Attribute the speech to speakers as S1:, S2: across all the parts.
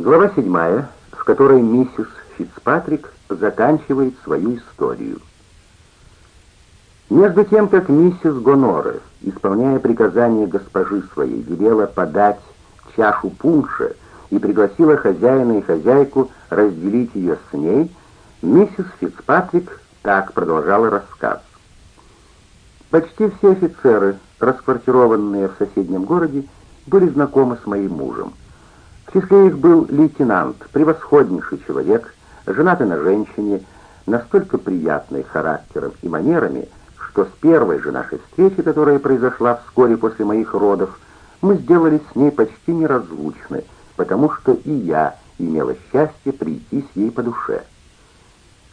S1: Глава 7, в которой миссис Фицпатрик заканчивает свою историю. Между тем, как миссис Гоноре, исполняя приказание госпожи своей, велела подать чашу пунша и пригласила хозяина и хозяйку разделить ее с ней, миссис Фицпатрик так продолжала рассказ. Почти все офицеры, расквартированные в соседнем городе, были знакомы с моим мужем. В числе их был лейтенант, превосходнейший человек, женатый на женщине, настолько приятный характером и манерами, что с первой же нашей встречи, которая произошла вскоре после моих родов, мы сделались с ней почти неразлучны, потому что и я имела счастье прийти с ей по душе.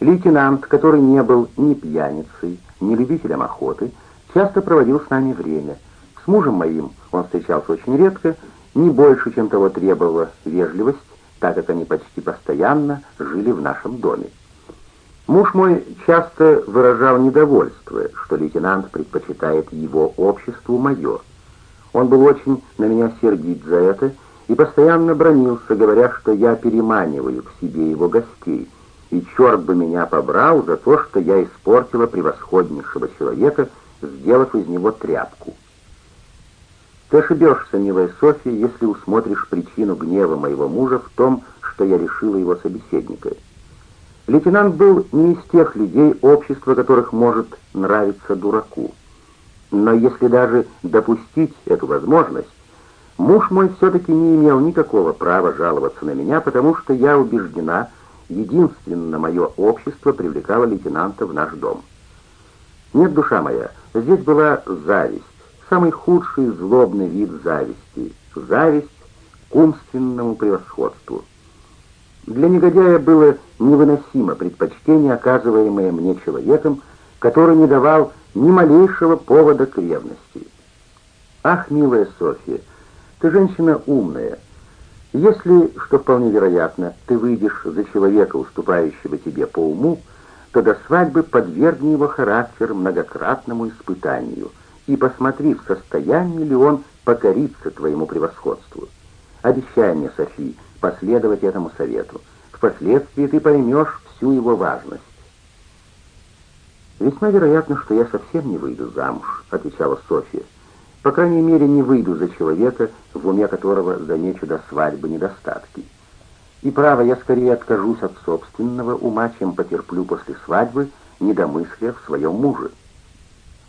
S1: Лейтенант, который не был ни пьяницей, ни любителем охоты, часто проводил с нами время. С мужем моим он встречался очень редко, не больше, чем того требовала вежливость, так как они почти постоянно жили в нашем доме. Муж мой часто выражал недовольство, что лейтенант предпочитает его обществу мое. Он был очень на меня сердит за это и постоянно бронился, говоря, что я переманиваю к себе его гостей, и черт бы меня побрал за то, что я испортила превосходнейшего человека, сделав из него тряпку. Ты ошибешься, милая Софья, если усмотришь причину гнева моего мужа в том, что я решила его собеседника. Лейтенант был не из тех людей, общество которых может нравиться дураку. Но если даже допустить эту возможность, муж мой все-таки не имел никакого права жаловаться на меня, потому что я убеждена, единственно мое общество привлекало лейтенанта в наш дом. Нет, душа моя, здесь была зависть, самый худший злобный вид зависти, зависть к умственному превосходству. Для негодяя было невыносимо предпочтение, оказываемое мне человеком, который не давал ни малейшего повода к ревности. Ах, милая Софья, ты женщина умная. Если, что вполне вероятно, ты выйдешь за человека, уступающего тебе по уму, то до свадьбы подвергни его характер многократному испытанию — и посмотри, в состоянии ли он покориться твоему превосходству. Обещай мне, Софи, последовать этому совету. Впоследствии ты поймешь всю его важность. «Весьма вероятно, что я совсем не выйду замуж», — отвечала Софья. «По крайней мере, не выйду за человека, в уме которого замечу до свадьбы недостатки. И право, я скорее откажусь от собственного ума, чем потерплю после свадьбы недомыслия в своем муже»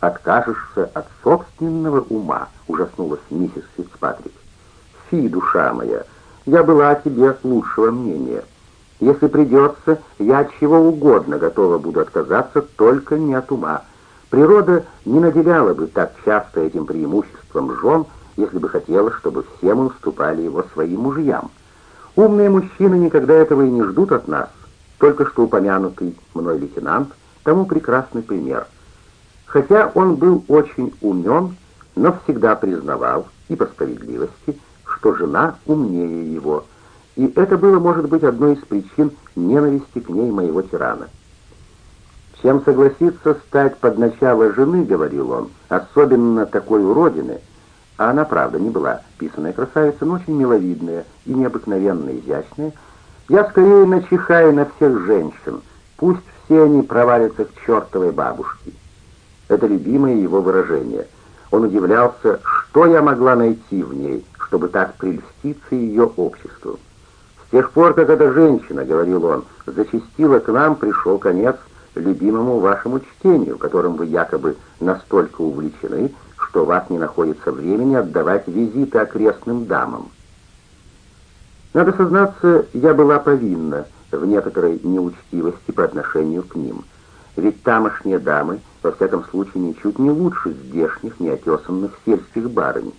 S1: откажешься от собственного ума», — ужаснулась миссис Фицпатрик. «Фи, душа моя, я была о тебе лучшего мнения. Если придется, я от чего угодно готова буду отказаться, только не от ума. Природа не наделяла бы так часто этим преимуществом жен, если бы хотела, чтобы все мы уступали его своим мужьям. Умные мужчины никогда этого и не ждут от нас. Только что упомянутый мной лейтенант тому прекрасный пример. Хотя он был очень умен, но всегда признавал, и по справедливости, что жена умнее его, и это было, может быть, одной из причин ненависти к ней моего тирана. «Чем согласиться стать под начало жены, — говорил он, — особенно такой уродины, а она, правда, не была. Писаная красавица, но очень миловидная и необыкновенно изящная, я скорее начихаю на всех женщин, пусть все они провалятся к чертовой бабушке». Это любимое его выражение. Он удивлялся, что я могла найти в ней, чтобы так прельститься ее обществу. С тех пор, как эта женщина, — говорил он, — зачастила к нам, пришел конец любимому вашему чтению, которым вы якобы настолько увлечены, что у вас не находится времени отдавать визиты окрестным дамам. Надо сознаться, я была повинна в некоторой неучтивости по отношению к ним — ведь тамошние дамы, во всяком случае, ничуть не лучше здешних неотесанных сельских барынь.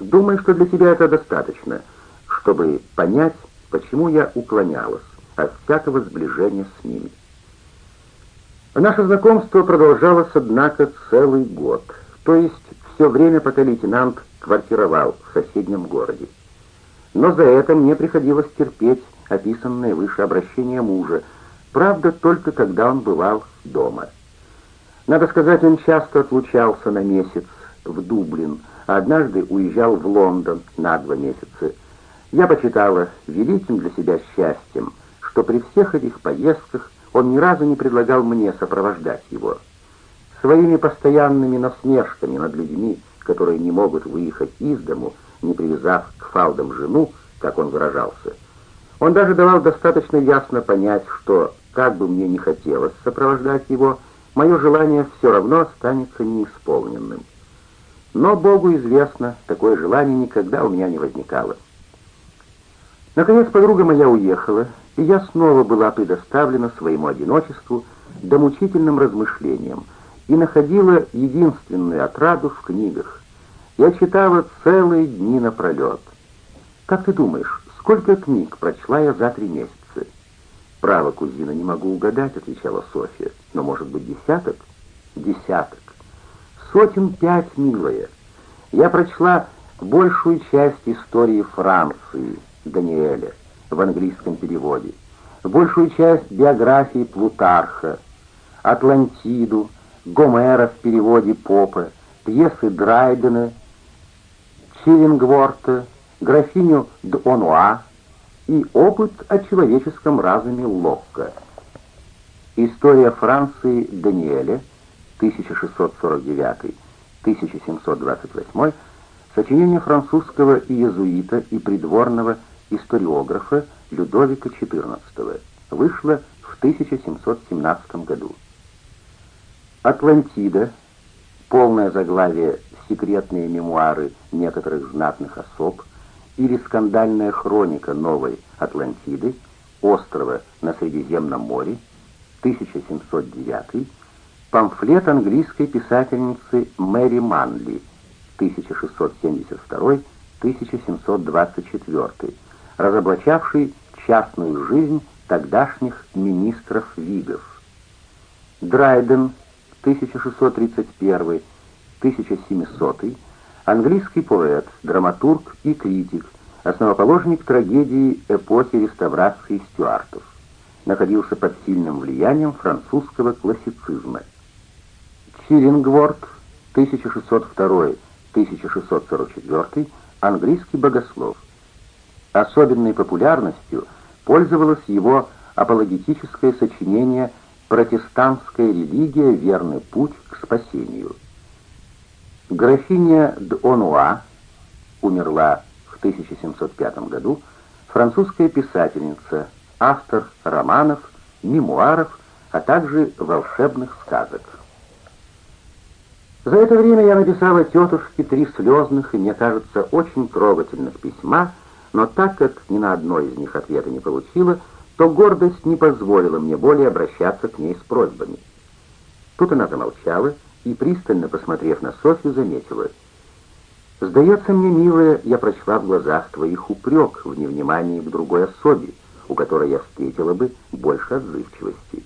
S1: Думаю, что для тебя это достаточно, чтобы понять, почему я уклонялась от всякого сближения с ними. Наше знакомство продолжалось, однако, целый год, то есть все время, пока лейтенант квартировал в соседнем городе. Но за это мне приходилось терпеть описанное выше обращение мужа, Правда, только когда он бывал дома. Надо сказать, он часто отлучался на месяц в Дублин, а однажды уезжал в Лондон на два месяца. Я почитала великим для себя счастьем, что при всех этих поездках он ни разу не предлагал мне сопровождать его. Своими постоянными насмешками над людьми, которые не могут выехать из дому, не привязав к фалдам жену, как он выражался, он даже давал достаточно ясно понять, что, как бы мне ни хотелось сопровождать его, мое желание все равно останется неисполненным. Но Богу известно, такое желание никогда у меня не возникало. Наконец подруга моя уехала, и я снова была предоставлена своему одиночеству до мучительным размышлениям и находила единственную отраду в книгах. Я читала целые дни напролет. Как ты думаешь, сколько книг прочла я за три месяца? «Право, кузина, не могу угадать», — отвечала Софья. «Но, может быть, десяток?» «Десяток. Сотен пять, милая. Я прочла большую часть истории Франции, Даниэля, в английском переводе, большую часть биографии Плутарха, Атлантиду, Гомера в переводе Попа, пьесы Драйдена, Чиллингворта, графиню Д'Онуа и опыт о человеческом разуме Локка. История Франции Даниэля, 1649-1728, сочинение французского иезуита и придворного историографа Людовика XIV, вышло в 1717 году. Атлантида, полное заглавие «Секретные мемуары некоторых знатных особ» или «Скандальная хроника новой Атлантиды», острова на Средиземном море, 1709, памфлет английской писательницы Мэри Манли, 1672-1724, разоблачавший частную жизнь тогдашних министров-вигов. Драйден, 1631-1700, английский поэт, драматург и критик, основоположник трагедии эпохи реставрации стюартов. Находился под сильным влиянием французского классицизма. Чиллингворд, 1602-1644, английский богослов. Особенной популярностью пользовалось его апологетическое сочинение «Протестантская религия. Верный путь к спасению». Графиня д'Онуа умерла в 1705 году, французская писательница, автор романов, мемуаров, а также волшебных сказок. За это время я написала тетушке три слезных и, мне кажется, очень трогательных письма, но так как ни на одно из них ответа не получила, то гордость не позволила мне более обращаться к ней с просьбами. Тут она замолчала и, пристально посмотрев на Софью, заметила. «Сдается мне, милая, я прочла в глазах твоих упрек в невнимании к другой особе, у которой я встретила бы больше отзывчивости».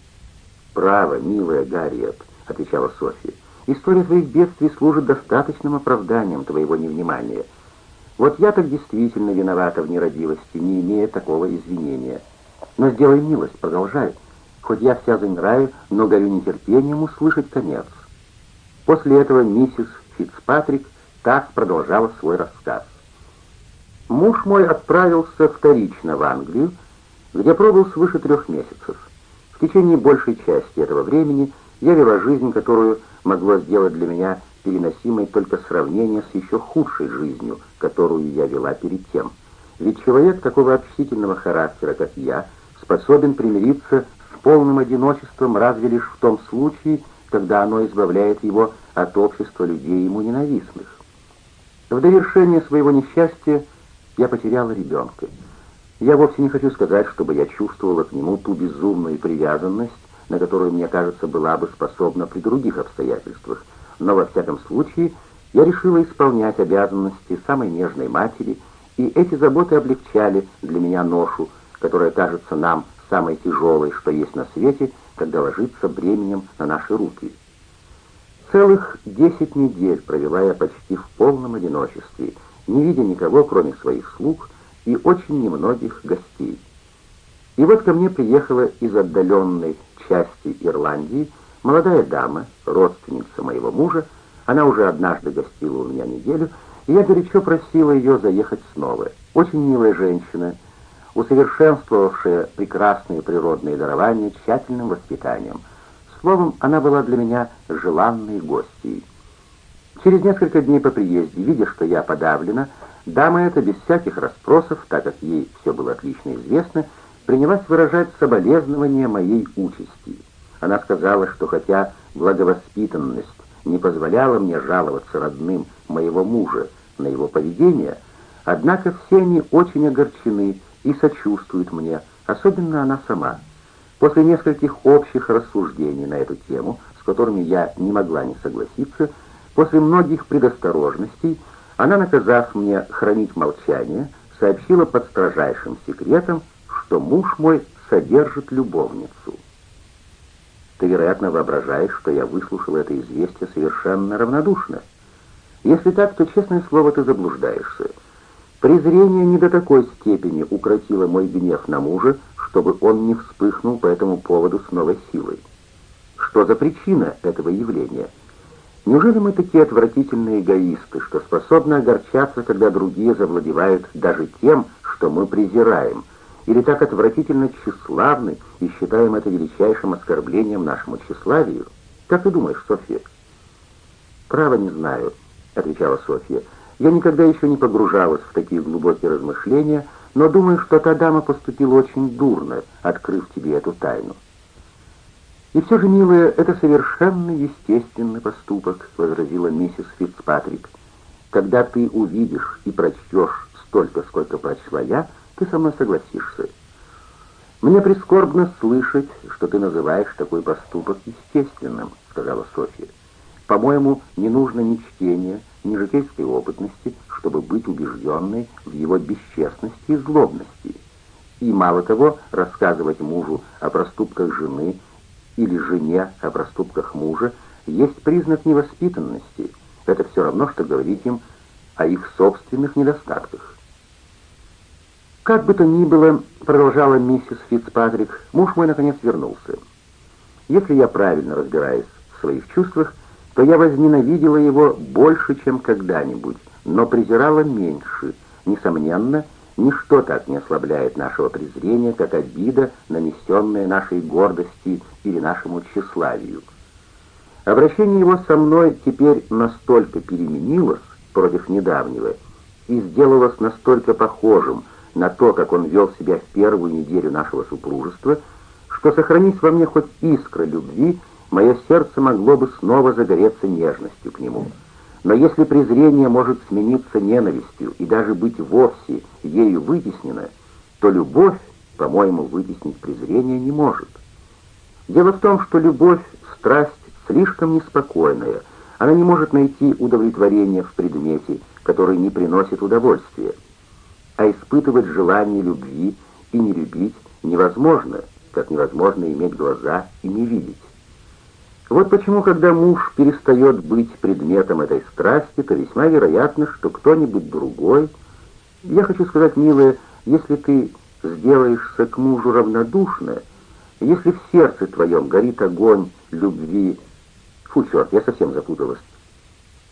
S1: «Право, милая Гарриет», — отвечала Софья, — «история твоих бедствий служит достаточным оправданием твоего невнимания. Вот я так действительно виновата в нерадивости, не имея такого извинения. Но сделай милость, продолжай, хоть я вся занраю, но горю нетерпением услышать конец». После этого миссис Фицпатрик так продолжала свой рассказ. Муж мой отправился вторично в Англию, где пробыл свыше трех месяцев. В течение большей части этого времени я вела жизнь, которую могло сделать для меня переносимой только сравнение с еще худшей жизнью, которую я вела перед тем. Ведь человек такого общительного характера, как я, способен примириться с полным одиночеством разве лишь в том случае, когда оно избавляет его от общества людей ему ненавистных. В довершение своего несчастья я потеряла ребенка. Я вовсе не хочу сказать, чтобы я чувствовала к нему ту безумную привязанность, на которую, мне кажется, была бы способна при других обстоятельствах, но во всяком случае я решила исполнять обязанности самой нежной матери, и эти заботы облегчали для меня ношу, которая кажется нам самой тяжелой, что есть на свете, когда ложится бременем на наши руки. Целых десять недель провела я почти в полном одиночестве, не видя никого, кроме своих слуг и очень немногих гостей. И вот ко мне приехала из отдаленной части Ирландии молодая дама, родственница моего мужа, она уже однажды гостила у меня неделю, и я горячо просила ее заехать снова. очень милая женщина, усовершенствовавшая прекрасные природные дарования тщательным воспитанием. Словом, она была для меня желанной гостьей. Через несколько дней по приезде, видя, что я подавлена, дама эта без всяких расспросов, так как ей все было отлично известно, принялась выражать соболезнования моей участи. Она сказала, что хотя благовоспитанность не позволяла мне жаловаться родным моего мужа на его поведение, однако все они очень огорчены и сочувствуют мне, особенно она сама. После нескольких общих рассуждений на эту тему, с которыми я не могла не согласиться, после многих предосторожностей, она, наказав мне хранить молчание, сообщила под строжайшим секретом, что муж мой содержит любовницу. Ты, вероятно, воображаешь, что я выслушал это известие совершенно равнодушно. Если так, то, честное слово, ты заблуждаешься. Презрение не до такой степени укротило мой гнев на мужа, чтобы он не вспыхнул по этому поводу с новой силой. Что за причина этого явления? Неужели мы такие отвратительные эгоисты, что способны огорчаться, когда другие завладевают даже тем, что мы презираем – или так отвратительно тщеславны и считаем это величайшим оскорблением нашему тщеславию? Как ты думаешь, Софья?» «Право не знаю», — отвечала Софья. «Я никогда еще не погружалась в такие глубокие размышления, но думаю, что та дама поступила очень дурно, открыв тебе эту тайну». «И все же, милая, это совершенно естественный поступок», — возразила миссис Фицпатрик. «Когда ты увидишь и прочтешь столько, сколько прочла я, — ты со мной согласишься. Мне прискорбно слышать, что ты называешь такой поступок естественным, сказала Софья. По-моему, не нужно ни чтения, ни житейской опытности, чтобы быть убежденной в его бесчестности и злобности. И мало того, рассказывать мужу о проступках жены или жене о проступках мужа есть признак невоспитанности. Это все равно, что говорить им о их собственных недостатках. «Как бы то ни было», — продолжала миссис Фицпатрик, — «муж мой наконец вернулся. Если я правильно разбираюсь в своих чувствах, то я возненавидела его больше, чем когда-нибудь, но презирала меньше. Несомненно, ничто так не ослабляет нашего презрения, как обида, нанесенная нашей гордости или нашему тщеславию. Обращение его со мной теперь настолько переменилось против недавнего и сделалось настолько похожим, на то, как он вел себя в первую неделю нашего супружества, что, сохранись во мне хоть искра любви, мое сердце могло бы снова загореться нежностью к нему. Но если презрение может смениться ненавистью и даже быть вовсе ею вытеснено, то любовь, по-моему, вытеснить презрение не может. Дело в том, что любовь — страсть слишком неспокойная, она не может найти удовлетворения в предмете, который не приносит удовольствия а испытывать желание любви и не любить невозможно, как невозможно иметь глаза и не видеть. Вот почему, когда муж перестает быть предметом этой страсти, то весьма вероятно, что кто-нибудь другой... Я хочу сказать, милая, если ты сделаешься к мужу равнодушно, если в сердце твоем горит огонь любви... Фу, черт, я совсем запуталась.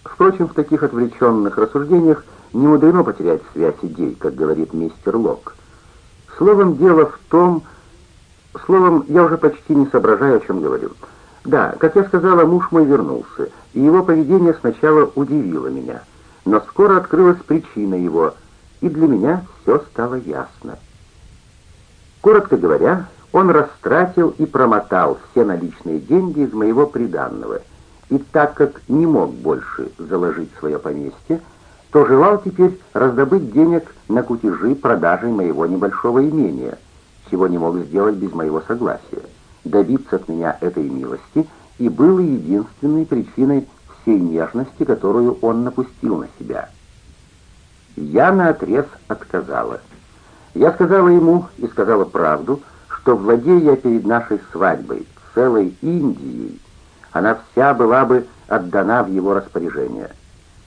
S1: Впрочем, в таких отвлеченных рассуждениях не мудрено потерять связь идей, как говорит мистер Лок. Словом, дело в том... Словом, я уже почти не соображаю, о чем говорю. Да, как я сказала, муж мой вернулся, и его поведение сначала удивило меня. Но скоро открылась причина его, и для меня все стало ясно. Коротко говоря, он растратил и промотал все наличные деньги из моего приданного, и так как не мог больше заложить свое поместье, то желал теперь раздобыть денег на кутежи продажей моего небольшого имения, чего не мог сделать без моего согласия. Добиться от меня этой милости и было единственной причиной всей нежности, которую он напустил на себя. Я наотрез отказала. Я сказала ему и сказала правду, что владея я перед нашей свадьбой целой Индией, она вся была бы отдана в его распоряжение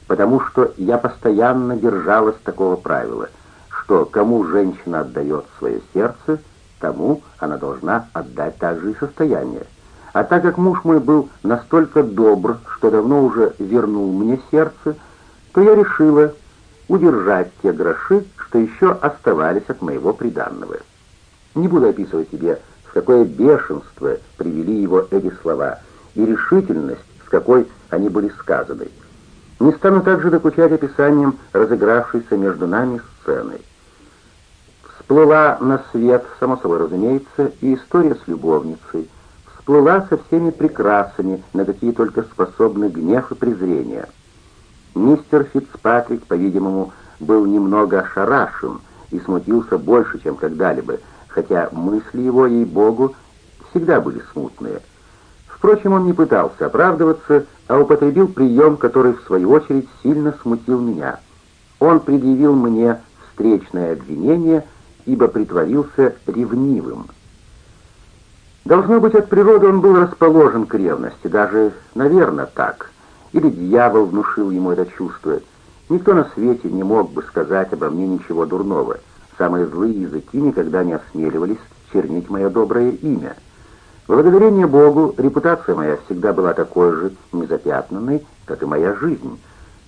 S1: потому что я постоянно держалась такого правила, что кому женщина отдает свое сердце, тому она должна отдать также и состояние. А так как муж мой был настолько добр, что давно уже вернул мне сердце, то я решила, удержать те гроши, что еще оставались от моего приданного. Не буду описывать тебе, в какое бешенство привели его эти слова, и решительность, с какой они были сказаны. Не стану также докучать описанием разыгравшейся между нами сцены. Всплыла на свет, само собой разумеется, и история с любовницей. Всплыла со всеми прекрасами, на какие только способны гнев и презрение. Мистер Фицпатрик, по-видимому, был немного ошарашен и смутился больше, чем когда-либо, хотя мысли его, ей-богу, всегда были смутные. Впрочем, он не пытался оправдываться, а употребил прием, который, в свою очередь, сильно смутил меня. Он предъявил мне встречное обвинение — ибо притворился ревнивым. Должно быть, от природы он был расположен к ревности, даже, наверное, так. Или дьявол внушил ему это чувство. Никто на свете не мог бы сказать обо мне ничего дурного. Самые злые языки никогда не осмеливались чернить мое доброе имя. Благодарение Богу, репутация моя всегда была такой же незапятнанной, как и моя жизнь.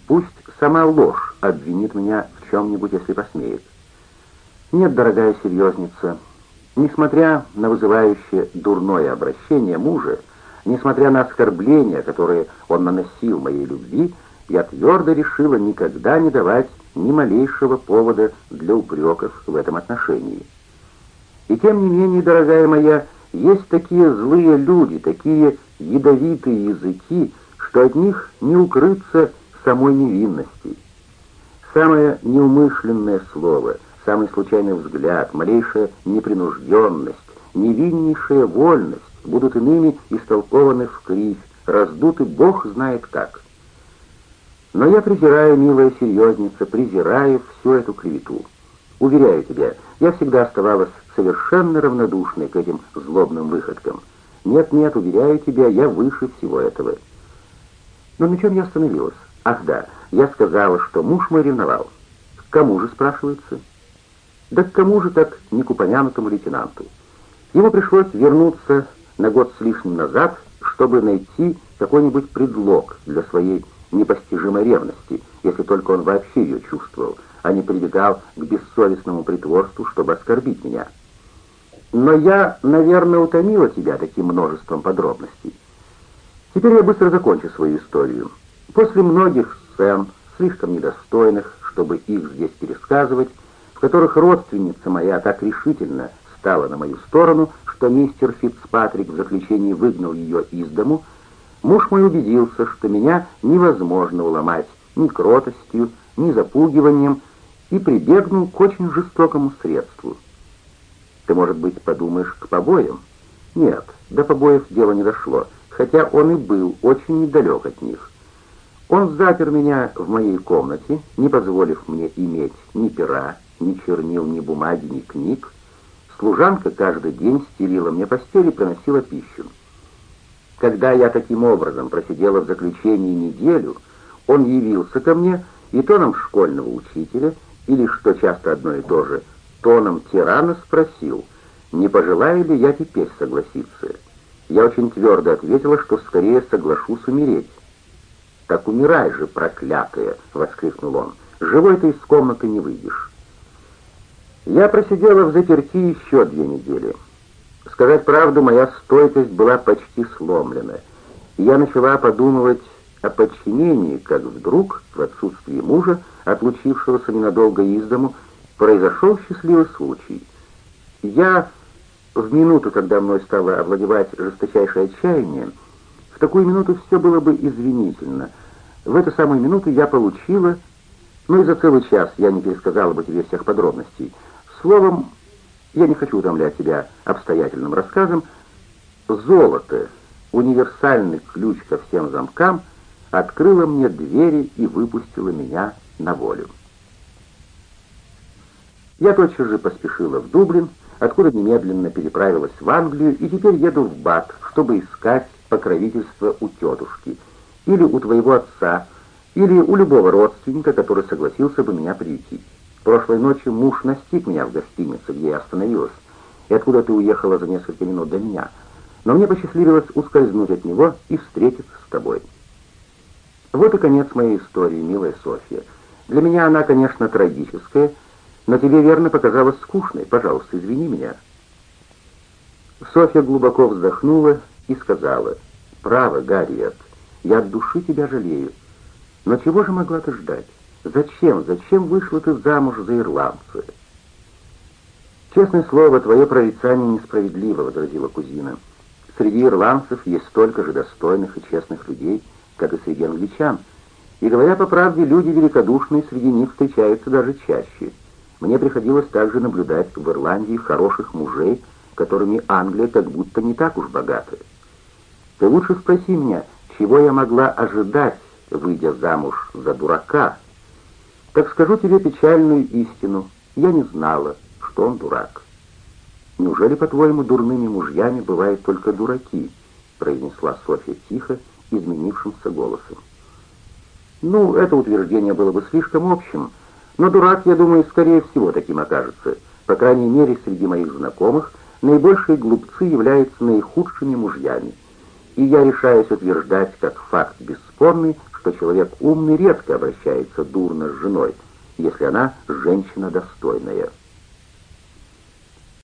S1: Пусть сама ложь обвинит меня в чем-нибудь, если посмеет. Нет, дорогая серьезница, несмотря на вызывающее дурное обращение мужа, несмотря на оскорбления, которые он наносил моей любви, я твердо решила никогда не давать ни малейшего повода для упреков в этом отношении. И тем не менее, дорогая моя, есть такие злые люди, такие ядовитые языки, что от них не укрыться самой невинности. Самое неумышленное слово — самый случайный взгляд, малейшая непринужденность, невиннейшая вольность будут иными истолкованы в кривь, раздуты Бог знает как. Но я презираю, милая серьезница, презираю всю эту клевету. Уверяю тебя, я всегда оставалась совершенно равнодушной к этим злобным выходкам. Нет-нет, уверяю тебя, я выше всего этого. Но на чем я остановилась? Ах да, я сказала, что муж мой ревновал. К кому же, спрашивается? Да к кому же так не к упомянутому лейтенанту? Ему пришлось вернуться на год с лишним назад, чтобы найти какой-нибудь предлог для своей непостижимой ревности, если только он вообще ее чувствовал, а не прибегал к бессовестному притворству, чтобы оскорбить меня. Но я, наверное, утомила тебя таким множеством подробностей. Теперь я быстро закончу свою историю. После многих сцен, слишком недостойных, чтобы их здесь пересказывать, в которых родственница моя так решительно стала на мою сторону, что мистер Фицпатрик в заключении выгнал ее из дому, муж мой убедился, что меня невозможно уломать ни кротостью, ни запугиванием, и прибегнул к очень жестокому средству. Ты, может быть, подумаешь, к побоям? Нет, до побоев дело не дошло, хотя он и был очень недалек от них. Он запер меня в моей комнате, не позволив мне иметь ни пера, ни чернил, ни бумаги, ни книг. Служанка каждый день стелила мне постель и приносила пищу. Когда я таким образом просидела в заключении неделю, он явился ко мне и тоном школьного учителя, или, что часто одно и то же, тоном тирана спросил, не пожелаю ли я теперь согласиться. Я очень твердо ответила, что скорее соглашусь умереть. «Так умирай же, проклятая!» — воскликнул он. «Живой ты из комнаты не выйдешь». Я просидела в заперти еще две недели. Сказать правду, моя стойкость была почти сломлена. я начала подумывать о подчинении, как вдруг, в отсутствии мужа, отлучившегося ненадолго из дому, произошел счастливый случай. Я, в минуту, когда мной стало овладевать жесточайшее отчаяние, в такую минуту все было бы извинительно. В эту самую минуту я получила, ну и за целый час я не пересказала бы тебе всех подробностей, Словом, я не хочу утомлять тебя обстоятельным рассказом. Золото, универсальный ключ ко всем замкам, открыло мне двери и выпустило меня на волю. Я тотчас же поспешила в Дублин, откуда немедленно переправилась в Англию и теперь еду в Бат, чтобы искать покровительство у тетушки, или у твоего отца, или у любого родственника, который согласился бы меня приютить. Прошлой ночью муж настиг меня в гостинице, где я остановилась, и откуда ты уехала за несколько минут до меня. Но мне посчастливилось ускользнуть от него и встретиться с тобой. Вот и конец моей истории, милая Софья. Для меня она, конечно, трагическая, но тебе верно показалась скучной. Пожалуйста, извини меня». Софья глубоко вздохнула и сказала, «Право, Гарриет, я от души тебя жалею. Но чего же могла ты ждать? Зачем, зачем вышла ты замуж за ирландца?» «Честное слово, твое прорицание несправедливо», — возразила кузина. «Среди ирландцев есть столько же достойных и честных людей, как и среди англичан. И, говоря по правде, люди великодушные среди них встречаются даже чаще. Мне приходилось также наблюдать в Ирландии хороших мужей, которыми Англия как будто не так уж богата. Ты лучше спроси меня, чего я могла ожидать, выйдя замуж за дурака? Так скажу тебе печальную истину. Я не знала, что он дурак. «Неужели, по-твоему, дурными мужьями бывают только дураки?» произнесла Софья тихо, изменившимся голосом. «Ну, это утверждение было бы слишком общим, но дурак, я думаю, скорее всего таким окажется. По крайней мере, среди моих знакомых наибольшие глупцы являются наихудшими мужьями. И я решаюсь утверждать, как факт бесспорный, что человек умный редко обращается дурно с женой, если она женщина достойная».